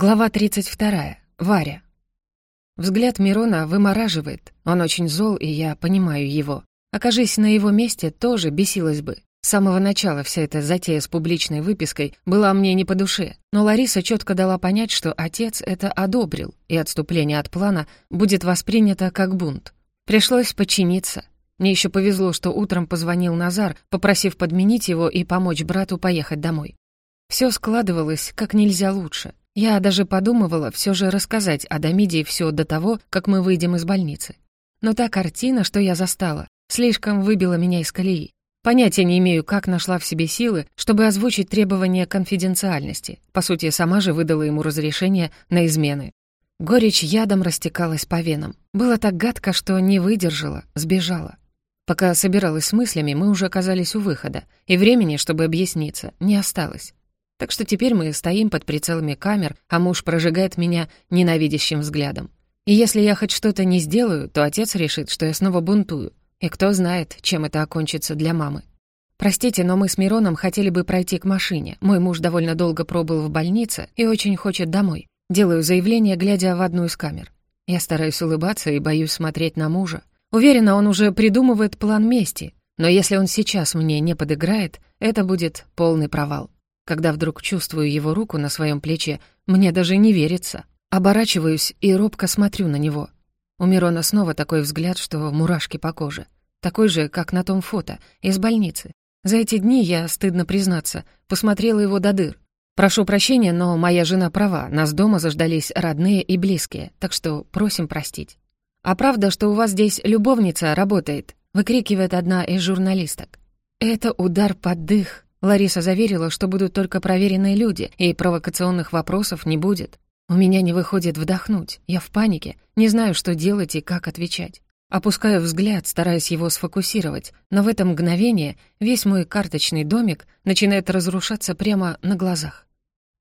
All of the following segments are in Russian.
Глава 32. Варя. Взгляд Мирона вымораживает. Он очень зол, и я понимаю его. Окажись на его месте, тоже бесилась бы. С самого начала вся эта затея с публичной выпиской была мне не по душе, но Лариса четко дала понять, что отец это одобрил, и отступление от плана будет воспринято как бунт. Пришлось подчиниться. Мне еще повезло, что утром позвонил Назар, попросив подменить его и помочь брату поехать домой. Все складывалось как нельзя лучше. Я даже подумывала все же рассказать Адамиде все до того, как мы выйдем из больницы. Но та картина, что я застала, слишком выбила меня из колеи. Понятия не имею, как нашла в себе силы, чтобы озвучить требования конфиденциальности. По сути, сама же выдала ему разрешение на измены. Горечь ядом растекалась по венам. Было так гадко, что не выдержала, сбежала. Пока собиралась с мыслями, мы уже оказались у выхода, и времени, чтобы объясниться, не осталось. Так что теперь мы стоим под прицелами камер, а муж прожигает меня ненавидящим взглядом. И если я хоть что-то не сделаю, то отец решит, что я снова бунтую. И кто знает, чем это окончится для мамы. Простите, но мы с Мироном хотели бы пройти к машине. Мой муж довольно долго пробыл в больнице и очень хочет домой. Делаю заявление, глядя в одну из камер. Я стараюсь улыбаться и боюсь смотреть на мужа. Уверена, он уже придумывает план мести. Но если он сейчас мне не подыграет, это будет полный провал. Когда вдруг чувствую его руку на своем плече, мне даже не верится. Оборачиваюсь и робко смотрю на него. У Мирона снова такой взгляд, что мурашки по коже. Такой же, как на том фото, из больницы. За эти дни я, стыдно признаться, посмотрела его до дыр. Прошу прощения, но моя жена права, нас дома заждались родные и близкие, так что просим простить. «А правда, что у вас здесь любовница работает?» — выкрикивает одна из журналисток. Это удар под дых. Лариса заверила, что будут только проверенные люди, и провокационных вопросов не будет. У меня не выходит вдохнуть, я в панике, не знаю, что делать и как отвечать. Опускаю взгляд, стараясь его сфокусировать, но в это мгновение весь мой карточный домик начинает разрушаться прямо на глазах.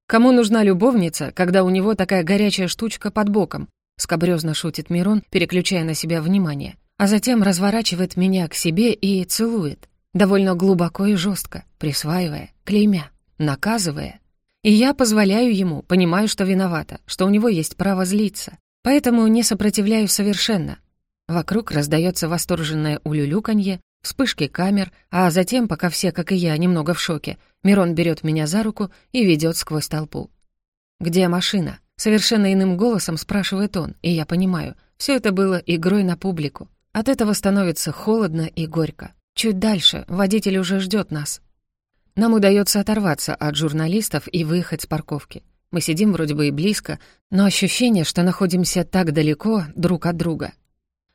«Кому нужна любовница, когда у него такая горячая штучка под боком?» скобрёзно шутит Мирон, переключая на себя внимание, а затем разворачивает меня к себе и целует довольно глубоко и жестко, присваивая, клеймя, наказывая. И я позволяю ему, понимаю, что виновата, что у него есть право злиться, поэтому не сопротивляю совершенно. Вокруг раздается восторженное улюлюканье, вспышки камер, а затем, пока все, как и я, немного в шоке, Мирон берет меня за руку и ведет сквозь толпу. «Где машина?» Совершенно иным голосом спрашивает он, и я понимаю, все это было игрой на публику. От этого становится холодно и горько. Чуть дальше, водитель уже ждет нас. Нам удается оторваться от журналистов и выехать с парковки. Мы сидим вроде бы и близко, но ощущение, что находимся так далеко друг от друга.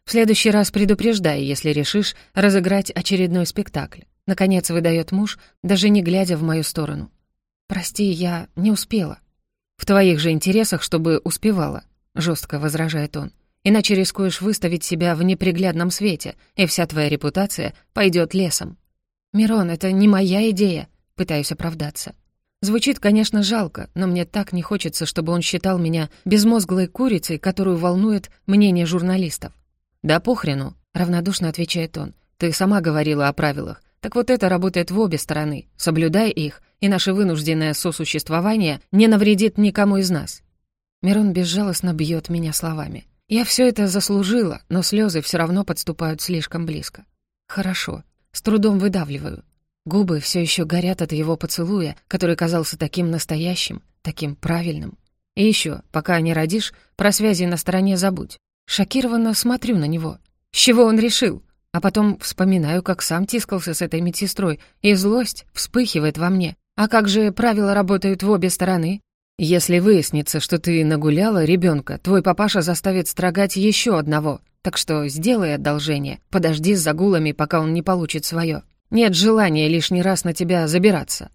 В следующий раз предупреждай, если решишь разыграть очередной спектакль. Наконец выдает муж, даже не глядя в мою сторону. «Прости, я не успела». «В твоих же интересах, чтобы успевала», — жестко возражает он иначе рискуешь выставить себя в неприглядном свете, и вся твоя репутация пойдет лесом. «Мирон, это не моя идея», — пытаюсь оправдаться. Звучит, конечно, жалко, но мне так не хочется, чтобы он считал меня безмозглой курицей, которую волнует мнение журналистов. «Да похрену», — равнодушно отвечает он. «Ты сама говорила о правилах. Так вот это работает в обе стороны. Соблюдай их, и наше вынужденное сосуществование не навредит никому из нас». Мирон безжалостно бьет меня словами. Я все это заслужила, но слезы все равно подступают слишком близко. Хорошо. С трудом выдавливаю. Губы все еще горят от его поцелуя, который казался таким настоящим, таким правильным. И еще, пока не родишь, про связи на стороне забудь. Шокированно смотрю на него. С чего он решил? А потом вспоминаю, как сам тискался с этой медсестрой, и злость вспыхивает во мне. А как же правила работают в обе стороны? Если выяснится, что ты нагуляла ребенка, твой папаша заставит строгать еще одного. Так что сделай одолжение, подожди с загулами, пока он не получит свое. Нет желания лишний раз на тебя забираться.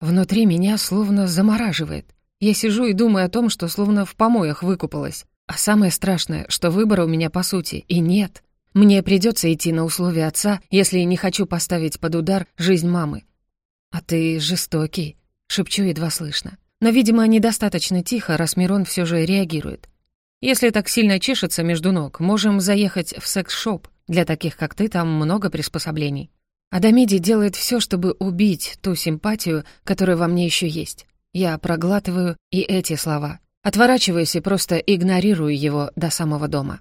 Внутри меня словно замораживает. Я сижу и думаю о том, что словно в помоях выкупалась. А самое страшное, что выбора у меня по сути и нет. Мне придется идти на условия отца, если не хочу поставить под удар жизнь мамы. «А ты жестокий», — шепчу едва слышно. Но, видимо, недостаточно тихо, раз Мирон все же реагирует. Если так сильно чешется между ног, можем заехать в секс-шоп. Для таких, как ты, там много приспособлений. Адамиди делает все, чтобы убить ту симпатию, которая во мне еще есть. Я проглатываю и эти слова. Отворачиваюсь и просто игнорирую его до самого дома.